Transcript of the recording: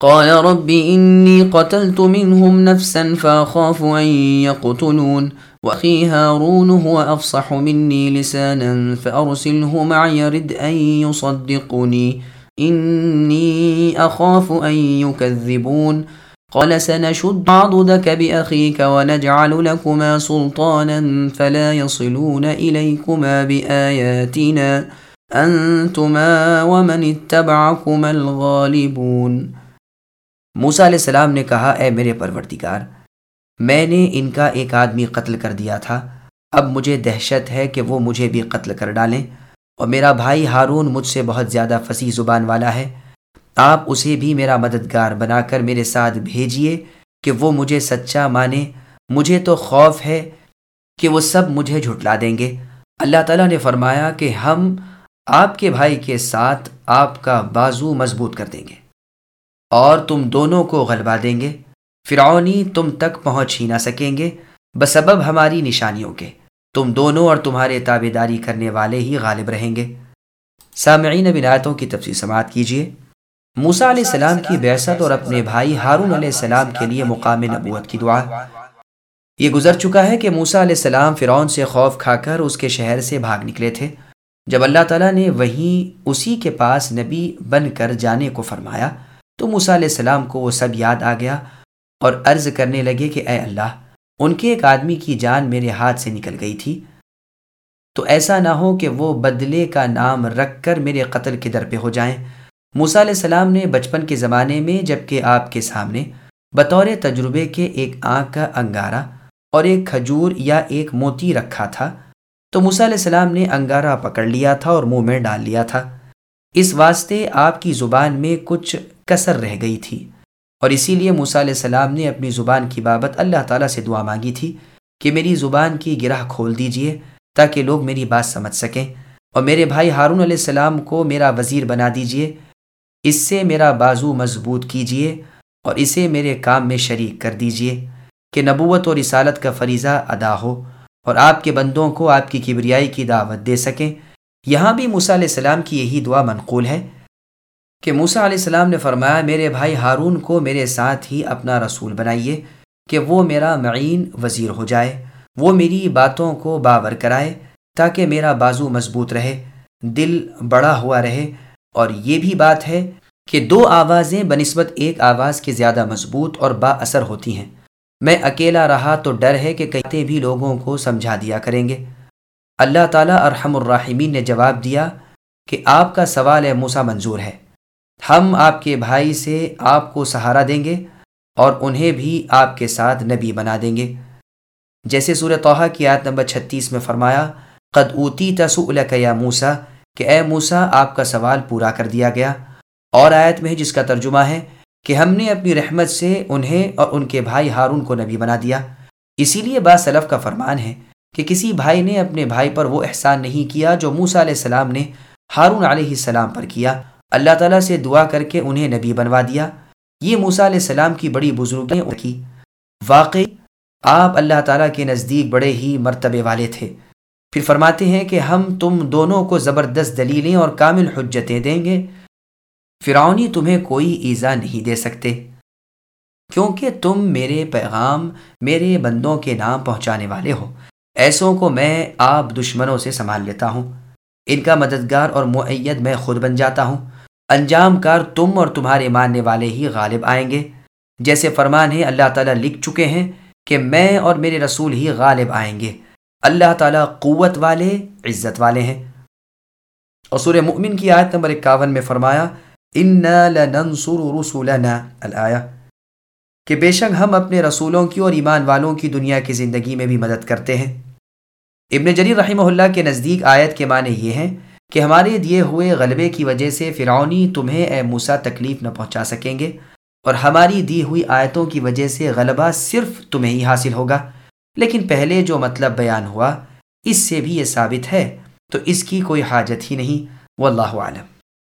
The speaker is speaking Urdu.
قال رب إني قتلت منهم نفسا فأخاف أن يقتلون. وأخي هارون هو أفصح مني لسانا فأرسله معي رد أن يصدقني. إني أخاف أن يكذبون. قال سنشد عضدك بأخيك ونجعل لكما سلطانا فلا يصلون إليكما بآياتنا. أنتما ومن اتبعكما الغالبون. موسیٰ علیہ السلام نے کہا، اے میرے پروردگار، میں نے ان کا ایک آدمی قتل کر دیا تھا۔ اب مجھے دہشت ہے کہ وہ مجھے بھی قتل کر ڈالیں۔ اور میرا بھائی ہارون مجھ سے بہت زیادہ فصیح زبان والا ہے۔ آپ اسے بھی میرا مددگار بنا کر میرے ساتھ بھیجیے کہ وہ مجھے سچا مانے۔ مجھے تو خوف ہے کہ وہ سب مجھے جھٹلا دیں گے۔ اللہ تعالیٰ نے فرمایا کہ ہم آپ کے بھائی کے ساتھ آپ کا بازو مضبوط کر دیں گے۔ اور تم دونوں کو غلبہ دیں گے۔ فرعونی تم تک پہنچ ہی نہ سکیں گے۔ بسبب ہماری نشانیوں کے۔ تم دونوں اور تمہارے تابے داری کرنے والے ہی غالب رہیں گے۔ سامعین بنایتوں کی تفصیل سماعت کیجیے۔ موسا علیہ السلام کی بیست اور اپنے بھائی ہارون علیہ السلام کے لیے مقام نبوت کی دعا۔ یہ گزر چکا ہے کہ موسا علیہ السلام فرعون سے خوف کھا کر اس کے شہر سے بھاگ نکلے تھے۔ جب اللہ تعالیٰ نے وہیں اسی کے پاس نبی بن کر جانے کو فرمایا تو موسیٰ علیہ السلام کو وہ سب یاد آ گیا اور عرض کرنے لگے کہ اے اللہ، ان کے ایک آدمی کی جان میرے ہاتھ سے نکل گئی تھی۔ تو ایسا نہ ہو کہ وہ بدلے کا نام رکھ کر میرے قتل کے در پہ ہو جائیں۔ موسیٰ علیہ السلام نے بچپن کے زمانے میں جبکہ آپ کے سامنے بطور تجربے کے ایک آنکھ کا انگارہ اور ایک کھجور یا ایک موتی رکھا تھا، تو موسیٰ علیہ السلام نے انگارہ پکڑ لیا تھا اور منہ میں ڈال لیا تھا۔ اس واسطے آپ کی زبان میں کچھ کثر رہ گئی تھی۔ اور اسی لیے موسیٰ علیہ السلام نے اپنی زبان کی بابت اللہ تعالیٰ سے دعا مانگی تھی کہ میری زبان کی گرہ کھول دیجیے تاکہ لوگ میری بات سمجھ سکیں اور میرے بھائی ہارون علیہ السلام کو میرا وزیر بنا دیجیے۔ اس سے میرا بازو مضبوط کیجیے اور اسے میرے کام میں شریک کر دیجیے کہ نبوت اور رسالت کا فریضہ ادا ہو اور آپ کے بندوں کو آپ کی کبریائی کی دعوت دے سکیں۔ یہاں بھی موسیٰ علیہ السلام کی یہی دعا منقول ہے۔ کہ موسا علیہ السلام نے فرمایا، میرے بھائی ہارون کو میرے ساتھ ہی اپنا رسول بنائیے، کہ وہ میرا معین وزیر ہو جائے، وہ میری باتوں کو باور کرائے، تاکہ میرا بازو مضبوط رہے، دل بڑا ہوا رہے۔ اور یہ بھی بات ہے کہ دو آوازیں بنسبت ایک آواز کے زیادہ مضبوط اور با اثر ہوتی ہیں۔ میں اکیلا رہا تو ڈر ہے کہ کہتے بھی لوگوں کو سمجھا دیا کریں گے۔ اللہ تعالیٰ ارحم الرحمین نے جواب دیا کہ آپ کا سوال ہے موسا منظور ہے۔ ہم آپ کے بھائی سے آپ کو سہارا دیں گے اور انہیں بھی آپ کے ساتھ نبی بنا دیں گے۔ جیسے سورہ توحہ کی آیت نمبر چھتیس میں فرمایا، قد اوتی تسلق یا موسا کہ اے موسا آپ کا سوال پورا کر دیا گیا۔ اور آیت میں جس کا ترجمہ ہے کہ ہم نے اپنی رحمت سے انہیں اور ان کے بھائی ہارون کو نبی بنا دیا۔ اسی لیے با سلف کا فرمان ہے کہ کسی بھائی نے اپنے بھائی پر وہ احسان نہیں کیا جو موسا علیہ السلام نے ہارون علیہ السلام پر کیا۔ اللہ تعالیٰ سے دعا کر کے انہیں نبی بنوا دیا۔ یہ موسیٰ علیہ السلام کی بڑی بزرگی کی۔ واقعی، آپ اللہ تعالیٰ کے نزدیک بڑے ہی مرتبے والے تھے۔ پھر فرماتے ہیں کہ ہم تم دونوں کو زبردست دلیلیں اور کامل حجتیں دیں گے۔ فرعونی تمہیں کوئی ایزا نہیں دے سکتے۔ کیونکہ تم میرے پیغام، میرے بندوں کے نام پہنچانے والے ہو۔ ایسوں کو میں آپ دشمنوں سے سنبھال لیتا ہوں۔ ان کا مددگار اور معید میں خود بن جاتا ہوں۔ انجام کار تم اور تمہارے ماننے والے ہی غالب آئیں گے۔ جیسے فرمان ہے اللہ تعالیٰ لکھ چکے ہیں کہ میں اور میرے رسول ہی غالب آئیں گے۔ اللہ تعالیٰ قوت والے، عزت والے ہیں۔ اور سورہ مؤمن کی آیت نمبر اکاون میں فرمایا کہ بے شک ہم اپنے رسولوں کی اور ایمان والوں کی دنیا کی زندگی میں بھی مدد کرتے ہیں۔ ابن جریر رحمہ اللہ کے نزدیک آیت کے معنی یہ ہیں کہ ہمارے دیے ہوئے غلبے کی وجہ سے فرعونی تمہیں اے موسا تکلیف نہ پہنچا سکیں گے اور ہماری دی ہوئی آیتوں کی وجہ سے غلبہ صرف تمہیں ہی حاصل ہوگا۔ لیکن پہلے جو مطلب بیان ہوا، اس سے بھی یہ ثابت ہے، تو اس کی کوئی حاجت ہی نہیں۔ واللہ عالم